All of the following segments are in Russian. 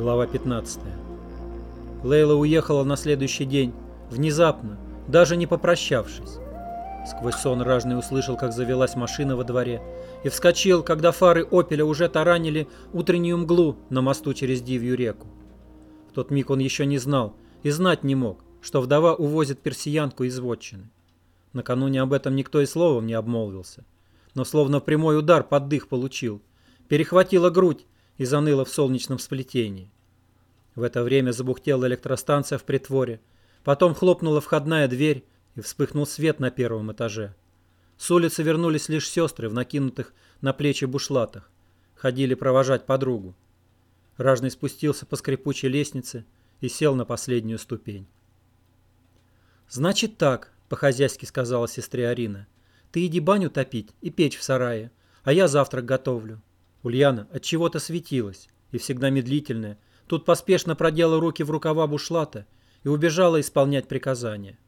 Глава 15. Лейла уехала на следующий день, внезапно, даже не попрощавшись. Сквозь сон ражный услышал, как завелась машина во дворе, и вскочил, когда фары «Опеля» уже таранили утреннюю мглу на мосту через Дивью реку. В тот миг он еще не знал и знать не мог, что вдова увозит персиянку из вотчины. Накануне об этом никто и словом не обмолвился, но словно прямой удар под дых получил, перехватила грудь и заныла в солнечном сплетении. В это время забухтела электростанция в притворе, потом хлопнула входная дверь и вспыхнул свет на первом этаже. С улицы вернулись лишь сестры в накинутых на плечи бушлатах. Ходили провожать подругу. Ражный спустился по скрипучей лестнице и сел на последнюю ступень. «Значит так», — по-хозяйски сказала сестре Арина. «Ты иди баню топить и печь в сарае, а я завтрак готовлю. Ульяна от чего-то светилась, и всегда медлительная, тут поспешно продела руки в рукава бушлата и убежала исполнять приказания.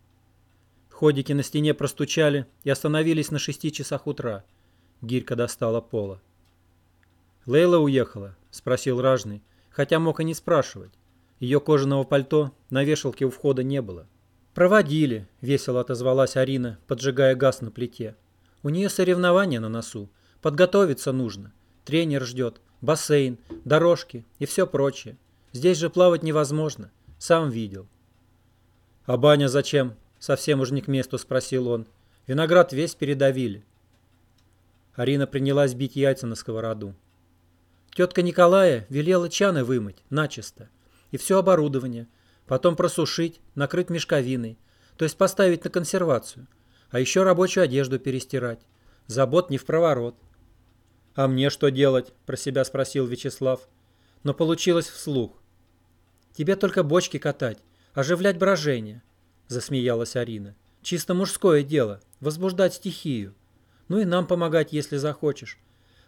Ходики на стене простучали и остановились на шести часах утра. Гирька достала пола. «Лейла уехала?» – спросил Ражный, хотя мог и не спрашивать. Ее кожаного пальто на вешалке у входа не было. «Проводили», – весело отозвалась Арина, поджигая газ на плите. «У нее соревнования на носу. Подготовиться нужно. Тренер ждет, бассейн, дорожки и все прочее. Здесь же плавать невозможно. Сам видел. «А баня зачем?» — совсем уж не к месту спросил он. «Виноград весь передавили». Арина принялась бить яйца на сковороду. Тетка Николая велела чаны вымыть, начисто, и все оборудование, потом просушить, накрыть мешковиной, то есть поставить на консервацию, а еще рабочую одежду перестирать. Забот не в проворот. «А мне что делать?» – про себя спросил Вячеслав. Но получилось вслух. «Тебе только бочки катать, оживлять брожение», – засмеялась Арина. «Чисто мужское дело – возбуждать стихию. Ну и нам помогать, если захочешь.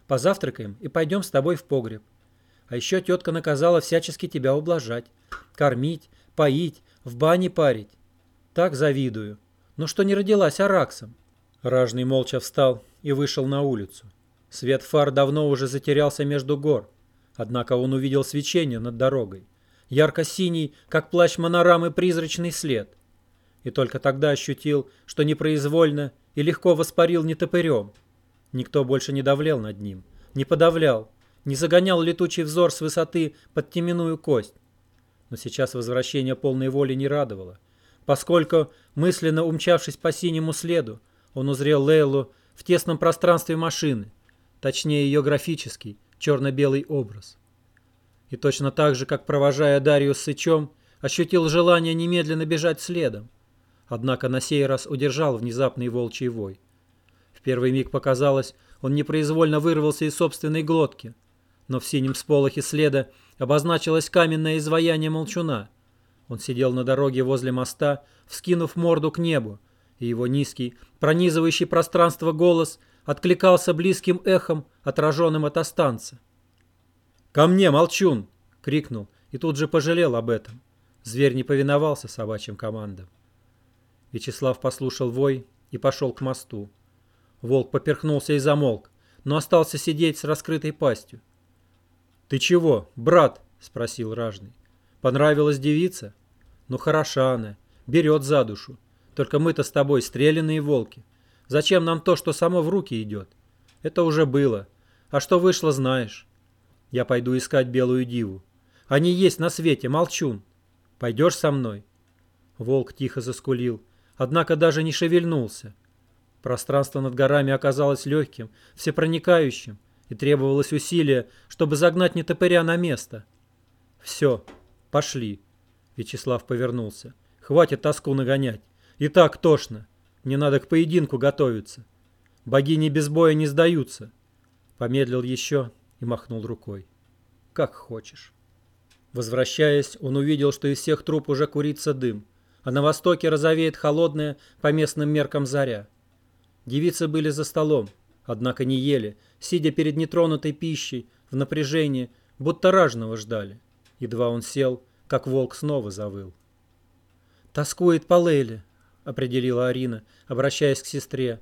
Позавтракаем и пойдем с тобой в погреб. А еще тетка наказала всячески тебя ублажать. Кормить, поить, в бане парить. Так завидую. Ну что не родилась араксом?» Ражный молча встал и вышел на улицу. Свет фар давно уже затерялся между гор, однако он увидел свечение над дорогой, ярко-синий, как плащ монорамы, призрачный след. И только тогда ощутил, что непроизвольно и легко воспарил нетопырем. Никто больше не давлел над ним, не подавлял, не загонял летучий взор с высоты под теменную кость. Но сейчас возвращение полной воли не радовало, поскольку, мысленно умчавшись по синему следу, он узрел Лейлу в тесном пространстве машины, точнее ее графический, черно-белый образ. И точно так же, как провожая Дарью с Сычом, ощутил желание немедленно бежать следом. Однако на сей раз удержал внезапный волчий вой. В первый миг показалось, он непроизвольно вырвался из собственной глотки, но в синем сполохе следа обозначилось каменное изваяние молчуна. Он сидел на дороге возле моста, вскинув морду к небу, и его низкий, пронизывающий пространство голос – откликался близким эхом, отраженным от останца. «Ко мне, молчун!» — крикнул и тут же пожалел об этом. Зверь не повиновался собачьим командам. Вячеслав послушал вой и пошел к мосту. Волк поперхнулся и замолк, но остался сидеть с раскрытой пастью. «Ты чего, брат?» — спросил ражный. «Понравилась девица? Ну хороша она, берет за душу. Только мы-то с тобой стрелянные волки. Зачем нам то, что само в руки идет? Это уже было. А что вышло, знаешь. Я пойду искать белую диву. Они есть на свете, молчун. Пойдешь со мной?» Волк тихо заскулил, однако даже не шевельнулся. Пространство над горами оказалось легким, всепроникающим, и требовалось усилие, чтобы загнать нетопыря на место. «Все, пошли», — Вячеслав повернулся. «Хватит тоску нагонять. И так тошно. Мне надо к поединку готовиться. Богини без боя не сдаются. Помедлил еще и махнул рукой. Как хочешь. Возвращаясь, он увидел, что из всех труб уже курится дым, а на востоке розовеет холодная по местным меркам заря. Девицы были за столом, однако не ели, сидя перед нетронутой пищей, в напряжении, будто ражного ждали. Едва он сел, как волк снова завыл. «Тоскует по Лейле», определила Арина, обращаясь к сестре.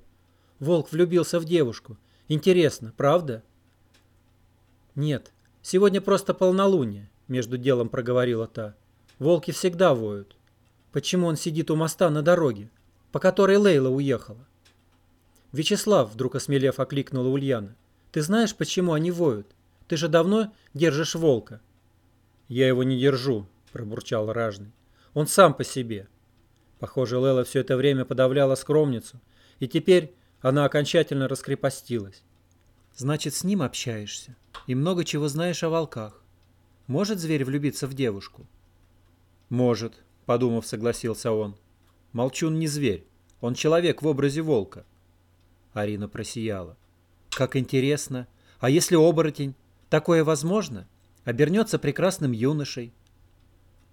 Волк влюбился в девушку. Интересно, правда? Нет, сегодня просто полнолуние. — между делом проговорила та. «Волки всегда воют. Почему он сидит у моста на дороге, по которой Лейла уехала?» «Вячеслав», — вдруг осмелев окликнула Ульяна, — «ты знаешь, почему они воют? Ты же давно держишь волка». «Я его не держу», — пробурчал Ражный. «Он сам по себе». Похоже, Лейла все это время подавляла скромницу, и теперь она окончательно раскрепостилась. «Значит, с ним общаешься и много чего знаешь о волках. Может зверь влюбиться в девушку?» «Может», — подумав, согласился он. «Молчун не зверь, он человек в образе волка». Арина просияла. «Как интересно! А если оборотень? Такое возможно? Обернется прекрасным юношей?»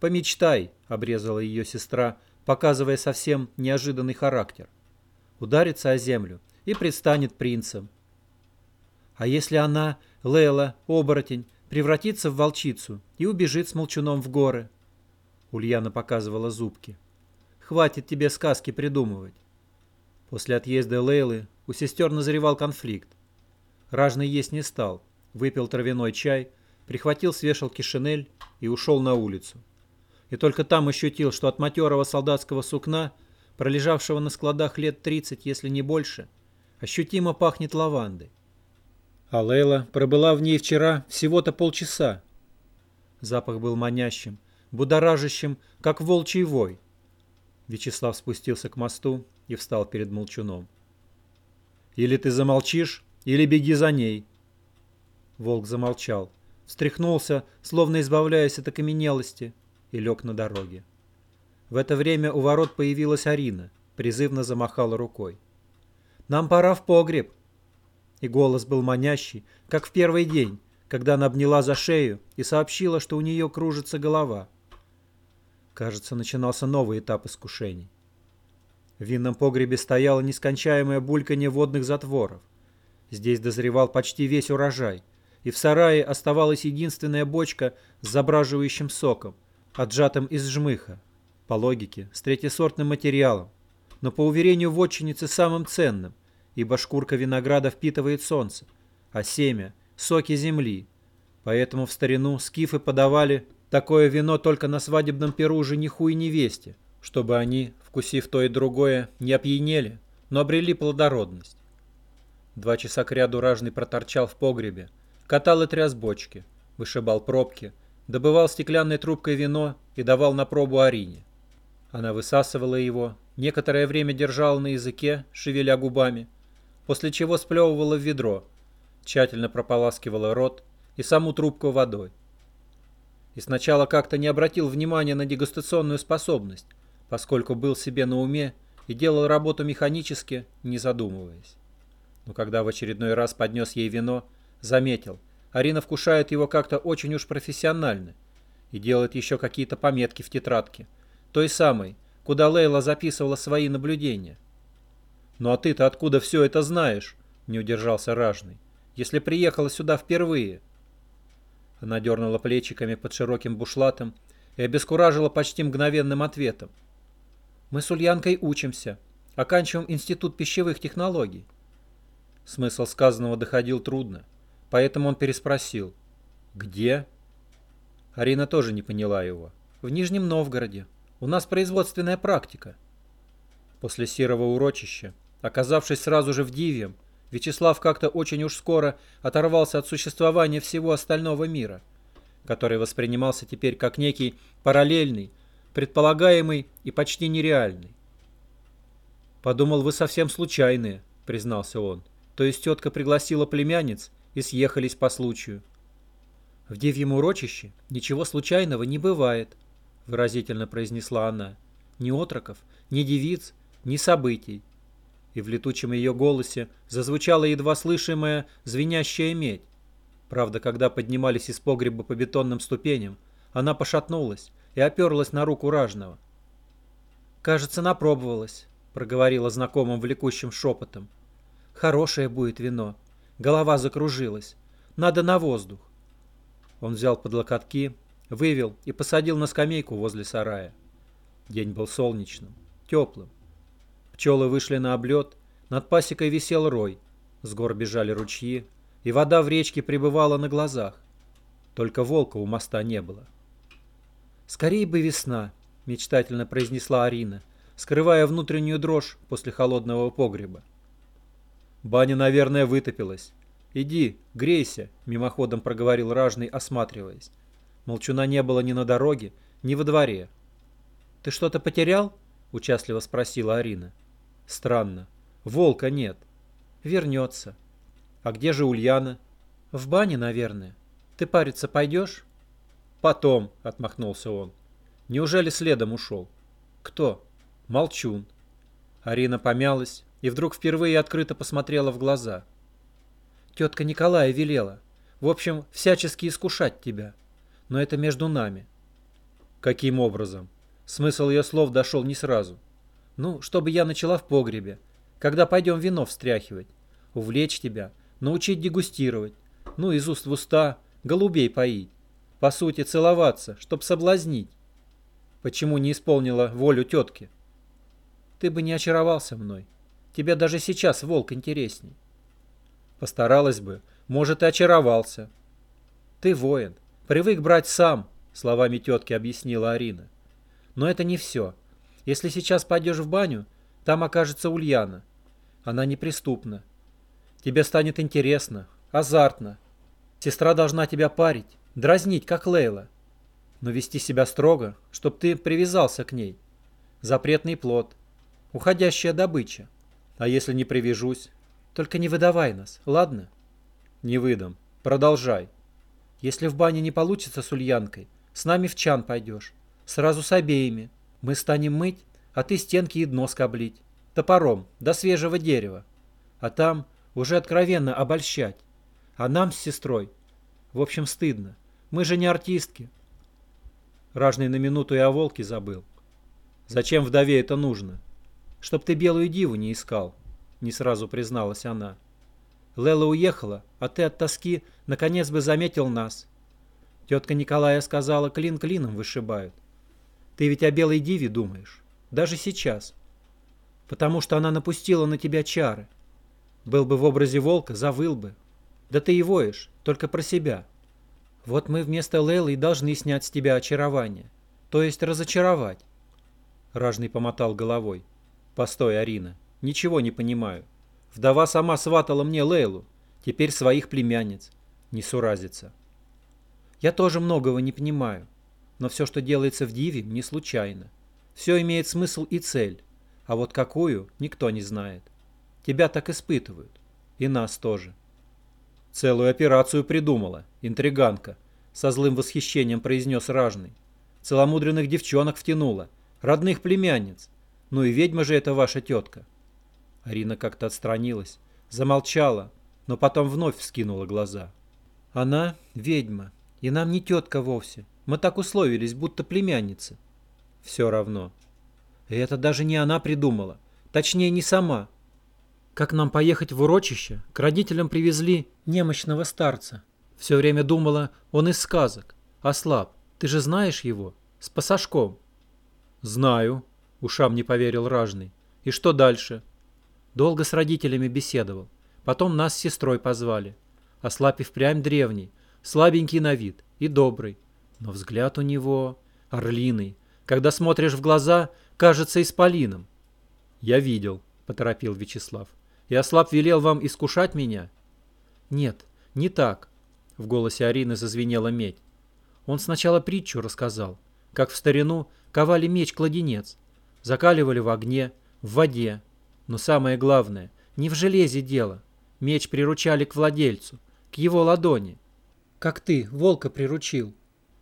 «Помечтай», — обрезала ее сестра, показывая совсем неожиданный характер. Ударится о землю и предстанет принцем. А если она, Лейла, оборотень, превратится в волчицу и убежит с молчуном в горы? Ульяна показывала зубки. Хватит тебе сказки придумывать. После отъезда Лейлы у сестер назревал конфликт. Ражный есть не стал, выпил травяной чай, прихватил с вешалки шинель и ушел на улицу. И только там ощутил, что от матерого солдатского сукна, пролежавшего на складах лет 30, если не больше, ощутимо пахнет лавандой. А Лейла пробыла в ней вчера всего-то полчаса. Запах был манящим, будоражащим, как волчий вой. Вячеслав спустился к мосту и встал перед молчуном. Или ты замолчишь, или беги за ней. Волк замолчал, встряхнулся, словно избавляясь от окаменелости, и лег на дороге. В это время у ворот появилась Арина, призывно замахала рукой. «Нам пора в погреб!» И голос был манящий, как в первый день, когда она обняла за шею и сообщила, что у нее кружится голова. Кажется, начинался новый этап искушений. В винном погребе стояло нескончаемое бульканье водных затворов. Здесь дозревал почти весь урожай, и в сарае оставалась единственная бочка с забраживающим соком, отжатым из жмыха, по логике, с третьесортным материалом, но по уверению вотчиницы самым ценным, ибо шкурка винограда впитывает солнце, а семя – соки земли. Поэтому в старину скифы подавали такое вино только на свадебном перу жениху и невесте, чтобы они вкусив то и другое, не опьянели, но обрели плодородность. Два часа кряду ражный проторчал в погребе, катал и тряс бочки, вышибал пробки, добывал стеклянной трубкой вино и давал на пробу Арине. Она высасывала его, некоторое время держала на языке, шевеля губами, после чего сплевывала в ведро, тщательно прополаскивала рот и саму трубку водой. И сначала как-то не обратил внимания на дегустационную способность, поскольку был себе на уме и делал работу механически, не задумываясь. Но когда в очередной раз поднес ей вино, заметил, Арина вкушает его как-то очень уж профессионально и делает еще какие-то пометки в тетрадке, той самой, куда Лейла записывала свои наблюдения. «Ну а ты-то откуда все это знаешь?» – не удержался Ражный. «Если приехала сюда впервые». Она дернула плечиками под широким бушлатом и обескуражила почти мгновенным ответом. Мы с Ульянкой учимся. Оканчиваем Институт пищевых технологий. Смысл сказанного доходил трудно, поэтому он переспросил. «Где?» Арина тоже не поняла его. «В Нижнем Новгороде. У нас производственная практика». После серого урочища, оказавшись сразу же в Дивьем, Вячеслав как-то очень уж скоро оторвался от существования всего остального мира, который воспринимался теперь как некий параллельный, предполагаемый и почти нереальный. «Подумал, вы совсем случайные», — признался он. «То есть тетка пригласила племянниц и съехались по случаю». «В девьем урочище ничего случайного не бывает», — выразительно произнесла она. «Ни отроков, ни девиц, ни событий». И в летучем ее голосе зазвучала едва слышимая звенящая медь. Правда, когда поднимались из погреба по бетонным ступеням, она пошатнулась, и оперлась на руку ражного. «Кажется, напробовалась», — проговорила знакомым влекущим шепотом. «Хорошее будет вино. Голова закружилась. Надо на воздух». Он взял под локотки, вывел и посадил на скамейку возле сарая. День был солнечным, теплым. Пчелы вышли на облет, над пасекой висел рой, с гор бежали ручьи, и вода в речке пребывала на глазах. Только волка у моста не было. «Скорей бы весна», — мечтательно произнесла Арина, скрывая внутреннюю дрожь после холодного погреба. «Баня, наверное, вытопилась. Иди, грейся», — мимоходом проговорил ражный, осматриваясь. Молчуна не было ни на дороге, ни во дворе. «Ты что-то потерял?» — участливо спросила Арина. «Странно. Волка нет. Вернется. А где же Ульяна?» «В бане, наверное. Ты париться пойдешь?» «Потом», — отмахнулся он. «Неужели следом ушел?» «Кто?» «Молчун». Арина помялась и вдруг впервые открыто посмотрела в глаза. «Тетка Николая велела. В общем, всячески искушать тебя. Но это между нами». «Каким образом?» Смысл ее слов дошел не сразу. «Ну, чтобы я начала в погребе. Когда пойдем вино встряхивать. Увлечь тебя, научить дегустировать. Ну, из уст в уста, голубей поить. По сути, целоваться, чтоб соблазнить. Почему не исполнила волю тетки? Ты бы не очаровался мной. Тебе даже сейчас волк интересней. Постаралась бы, может, и очаровался. Ты воин, привык брать сам, словами тетки объяснила Арина. Но это не все. Если сейчас пойдешь в баню, там окажется Ульяна. Она неприступна. Тебе станет интересно, азартно. Сестра должна тебя парить. Дразнить, как Лейла. Но вести себя строго, чтоб ты привязался к ней. Запретный плод. Уходящая добыча. А если не привяжусь? Только не выдавай нас, ладно? Не выдам. Продолжай. Если в бане не получится с Ульянкой, с нами в чан пойдешь. Сразу с обеими. Мы станем мыть, а ты стенки и дно скоблить. Топором, до свежего дерева. А там уже откровенно обольщать. А нам с сестрой, в общем, стыдно. Мы же не артистки. Ражный на минуту и о волке забыл. Зачем вдове это нужно? Чтоб ты белую диву не искал, не сразу призналась она. Лела уехала, а ты от тоски наконец бы заметил нас. Тетка Николая сказала, клин клином вышибают. Ты ведь о белой диве думаешь, даже сейчас. Потому что она напустила на тебя чары. Был бы в образе волка, завыл бы. Да ты и воешь, только про себя. Вот мы вместо Лейлы и должны снять с тебя очарование. То есть разочаровать. Ражный помотал головой. Постой, Арина. Ничего не понимаю. Вдова сама сватала мне Лейлу. Теперь своих племянниц. Не суразится. Я тоже многого не понимаю. Но все, что делается в Диве, не случайно. Все имеет смысл и цель. А вот какую, никто не знает. Тебя так испытывают. И нас тоже. Целую операцию придумала, интриганка, со злым восхищением произнес ражный. Целомудренных девчонок втянула, родных племянниц. Ну и ведьма же это ваша тетка. Арина как-то отстранилась, замолчала, но потом вновь вскинула глаза. Она ведьма, и нам не тетка вовсе. Мы так условились, будто племянница. Все равно. И это даже не она придумала. Точнее, не сама. Как нам поехать в урочище, к родителям привезли немощного старца. Все время думала, он из сказок. Ослаб, ты же знаешь его? С пасашком. Знаю, ушам не поверил ражный. И что дальше? Долго с родителями беседовал. Потом нас с сестрой позвали. Ослаб и впрямь древний, слабенький на вид и добрый. Но взгляд у него орлиный. Когда смотришь в глаза, кажется исполином. Я видел, поторопил Вячеслав. И ослаб велел вам искушать меня? Нет, не так. В голосе Арины зазвенела медь. Он сначала притчу рассказал, как в старину ковали меч-кладенец, закаливали в огне, в воде. Но самое главное, не в железе дело. Меч приручали к владельцу, к его ладони. Как ты волка приручил.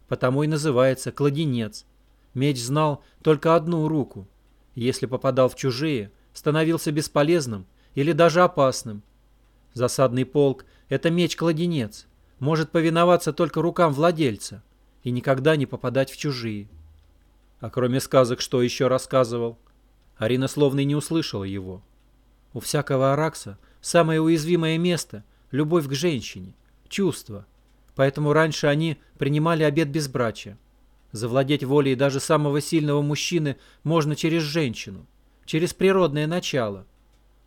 Потому и называется кладенец. Меч знал только одну руку. Если попадал в чужие, становился бесполезным или даже опасным. Засадный полк – это меч-кладенец, может повиноваться только рукам владельца и никогда не попадать в чужие. А кроме сказок, что еще рассказывал? Арина словно и не услышала его. У всякого аракса самое уязвимое место – любовь к женщине, чувство. Поэтому раньше они принимали обет безбрачия. Завладеть волей даже самого сильного мужчины можно через женщину, через природное начало –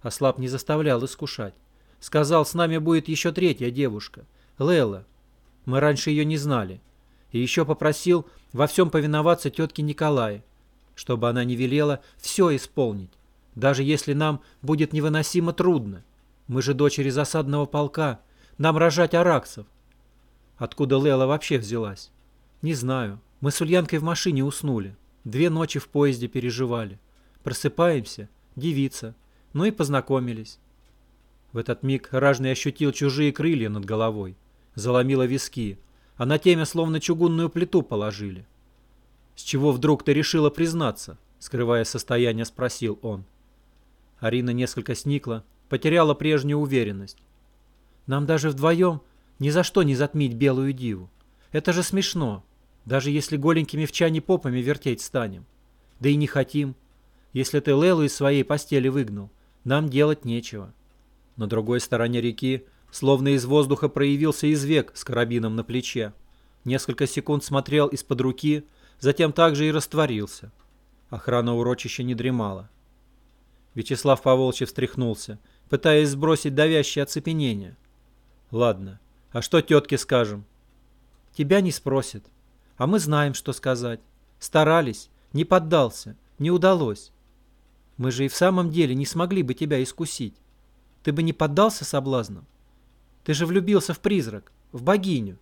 Ослаб не заставлял искушать. Сказал, с нами будет еще третья девушка, Лела. Мы раньше ее не знали. И еще попросил во всем повиноваться тетке Николае, чтобы она не велела все исполнить, даже если нам будет невыносимо трудно. Мы же дочери засадного полка, нам рожать араксов. Откуда Лела вообще взялась? Не знаю. Мы с Ульянкой в машине уснули. Две ночи в поезде переживали. Просыпаемся, девица. Ну и познакомились. В этот миг ражный ощутил чужие крылья над головой. Заломило виски, а на теме словно чугунную плиту положили. «С чего вдруг ты решила признаться?» Скрывая состояние, спросил он. Арина несколько сникла, потеряла прежнюю уверенность. «Нам даже вдвоем ни за что не затмить белую диву. Это же смешно, даже если голенькими в чане попами вертеть станем. Да и не хотим. Если ты Лелу из своей постели выгнал, нам делать нечего». На другой стороне реки, словно из воздуха проявился извек с карабином на плече. Несколько секунд смотрел из-под руки, затем также и растворился. Охрана урочища не дремала. Вячеслав Поволчев встряхнулся, пытаясь сбросить давящее оцепенение. «Ладно, а что тетке скажем?» «Тебя не спросят. А мы знаем, что сказать. Старались, не поддался, не удалось. Мы же и в самом деле не смогли бы тебя искусить. Ты бы не поддался соблазнам? Ты же влюбился в призрак, в богиню.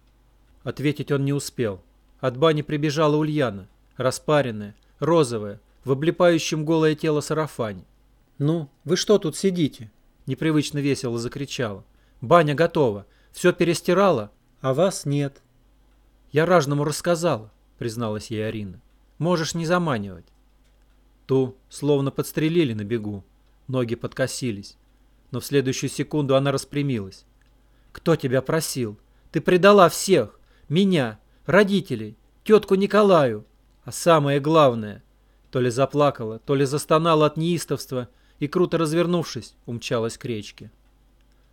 Ответить он не успел. От бани прибежала Ульяна, распаренная, розовая, в облепающем голое тело сарафане. «Ну, вы что тут сидите?» Непривычно весело закричала. «Баня готова, все перестирала, а вас нет». «Я ражному рассказала», призналась ей Арина. «Можешь не заманивать». Ту словно подстрелили на бегу. Ноги подкосились но в следующую секунду она распрямилась. «Кто тебя просил? Ты предала всех! Меня, родителей, тетку Николаю! А самое главное...» То ли заплакала, то ли застонала от неистовства и, круто развернувшись, умчалась к речке.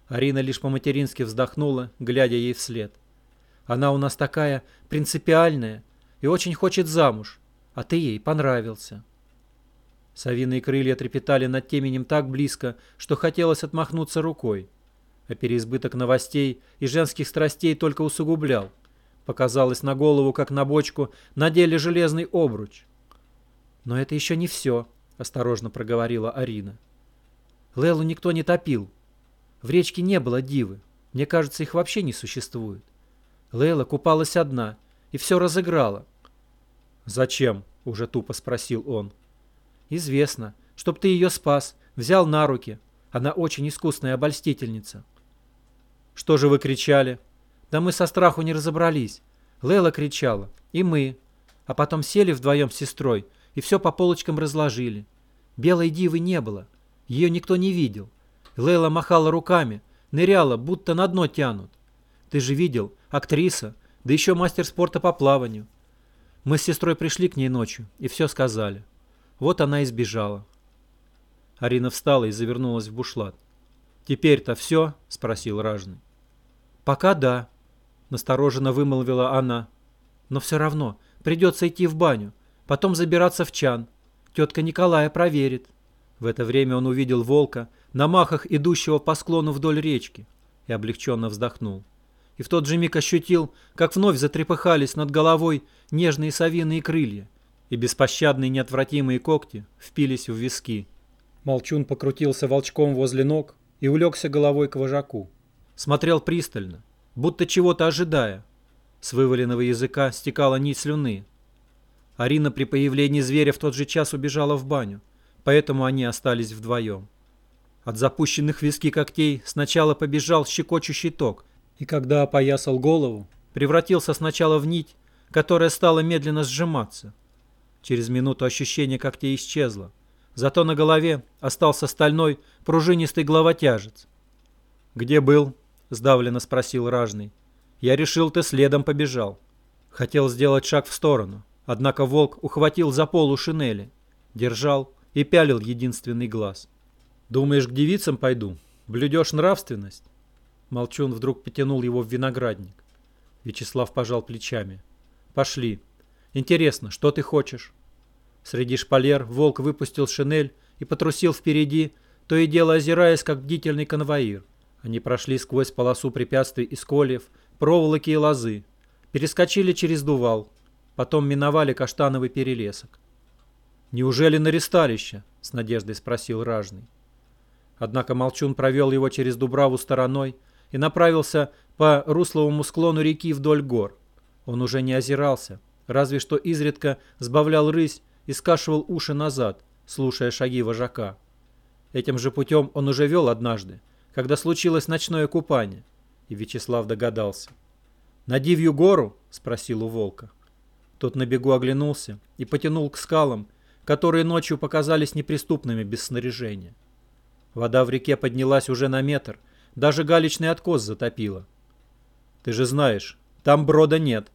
Арина лишь по-матерински вздохнула, глядя ей вслед. «Она у нас такая принципиальная и очень хочет замуж, а ты ей понравился». Совиные крылья трепетали над теменем так близко, что хотелось отмахнуться рукой. А переизбыток новостей и женских страстей только усугублял. Показалось на голову, как на бочку, надели железный обруч. «Но это еще не все», — осторожно проговорила Арина. Лелу никто не топил. В речке не было дивы. Мне кажется, их вообще не существует. Лейла купалась одна и все разыграла. «Зачем?» — уже тупо спросил он. «Известно. Чтоб ты ее спас, взял на руки. Она очень искусная обольстительница». «Что же вы кричали?» «Да мы со страху не разобрались. Лейла кричала. И мы. А потом сели вдвоем с сестрой и все по полочкам разложили. Белой дивы не было. Ее никто не видел. Лейла махала руками, ныряла, будто на дно тянут. Ты же видел, актриса, да еще мастер спорта по плаванию. Мы с сестрой пришли к ней ночью и все сказали. Вот она и сбежала. Арина встала и завернулась в бушлат. «Теперь-то все?» — спросил ражный. «Пока да», — настороженно вымолвила она. «Но все равно придется идти в баню, потом забираться в чан. Тетка Николая проверит». В это время он увидел волка на махах, идущего по склону вдоль речки, и облегченно вздохнул. И в тот же миг ощутил, как вновь затрепыхались над головой нежные совиные крылья, и беспощадные неотвратимые когти впились в виски. Молчун покрутился волчком возле ног и улегся головой к вожаку. Смотрел пристально, будто чего-то ожидая. С вываленного языка стекала нить слюны. Арина при появлении зверя в тот же час убежала в баню, поэтому они остались вдвоем. От запущенных виски когтей сначала побежал щекочущий ток, и когда опоясал голову, превратился сначала в нить, которая стала медленно сжиматься – Через минуту ощущение когтей исчезло. Зато на голове остался стальной пружинистый главотяжец. «Где был?» — сдавленно спросил ражный. «Я решил, ты следом побежал». Хотел сделать шаг в сторону, однако волк ухватил за полу шинели, держал и пялил единственный глаз. «Думаешь, к девицам пойду? Блюдешь нравственность?» Молчун вдруг потянул его в виноградник. Вячеслав пожал плечами. «Пошли. Интересно, что ты хочешь?» Среди шпалер волк выпустил шинель и потрусил впереди, то и дело озираясь, как бдительный конвоир. Они прошли сквозь полосу препятствий из кольев, проволоки и лозы, перескочили через дувал, потом миновали каштановый перелесок. «Неужели на ресталище?» — с надеждой спросил Ражный. Однако Молчун провел его через Дубраву стороной и направился по русловому склону реки вдоль гор. Он уже не озирался, разве что изредка сбавлял рысь и скашивал уши назад, слушая шаги вожака. Этим же путем он уже вел однажды, когда случилось ночное купание, и Вячеслав догадался. «На Дивью гору?» — спросил у волка. Тот на бегу оглянулся и потянул к скалам, которые ночью показались неприступными без снаряжения. Вода в реке поднялась уже на метр, даже галечный откос затопило. «Ты же знаешь, там брода нет».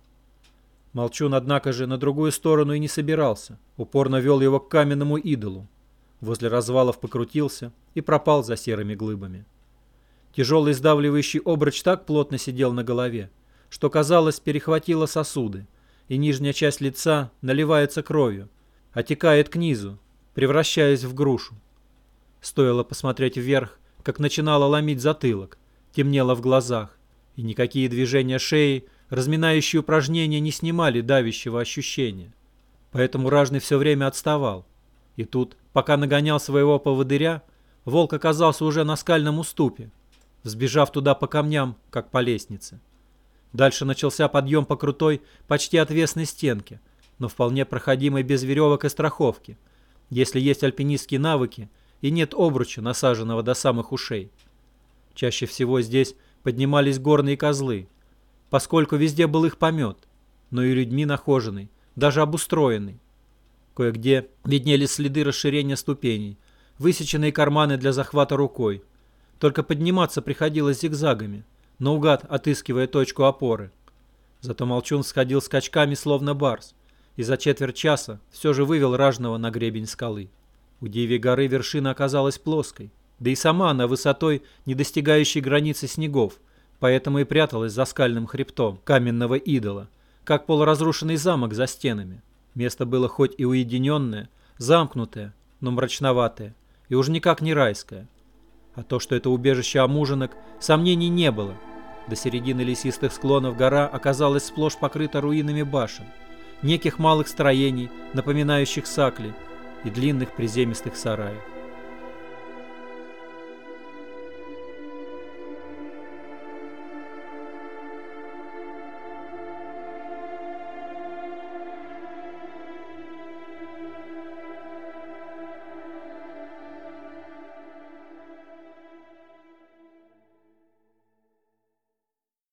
Молчун, однако же, на другую сторону и не собирался, упорно вел его к каменному идолу. Возле развалов покрутился и пропал за серыми глыбами. Тяжелый сдавливающий обруч так плотно сидел на голове, что, казалось, перехватило сосуды, и нижняя часть лица наливается кровью, отекает к низу, превращаясь в грушу. Стоило посмотреть вверх, как начинало ломить затылок, темнело в глазах, и никакие движения шеи, разминающие упражнения, не снимали давящего ощущения. Поэтому ражный все время отставал. И тут, пока нагонял своего поводыря, волк оказался уже на скальном уступе, взбежав туда по камням, как по лестнице. Дальше начался подъем по крутой, почти отвесной стенке, но вполне проходимой без веревок и страховки, если есть альпинистские навыки и нет обруча, насаженного до самых ушей. Чаще всего здесь поднимались горные козлы, поскольку везде был их помет, но и людьми нахоженный, даже обустроенный. Кое-где виднелись следы расширения ступеней, высеченные карманы для захвата рукой. Только подниматься приходилось зигзагами, наугад отыскивая точку опоры. Зато Молчун сходил скачками, словно барс, и за четверть часа все же вывел ражного на гребень скалы. У Диви горы вершина оказалась плоской, да и сама она высотой, не достигающей границы снегов, поэтому и пряталась за скальным хребтом каменного идола, как полуразрушенный замок за стенами. Место было хоть и уединенное, замкнутое, но мрачноватое, и уж никак не райское. А то, что это убежище амуженок, сомнений не было. До середины лесистых склонов гора оказалась сплошь покрыта руинами башен, неких малых строений, напоминающих сакли, и длинных приземистых сараев.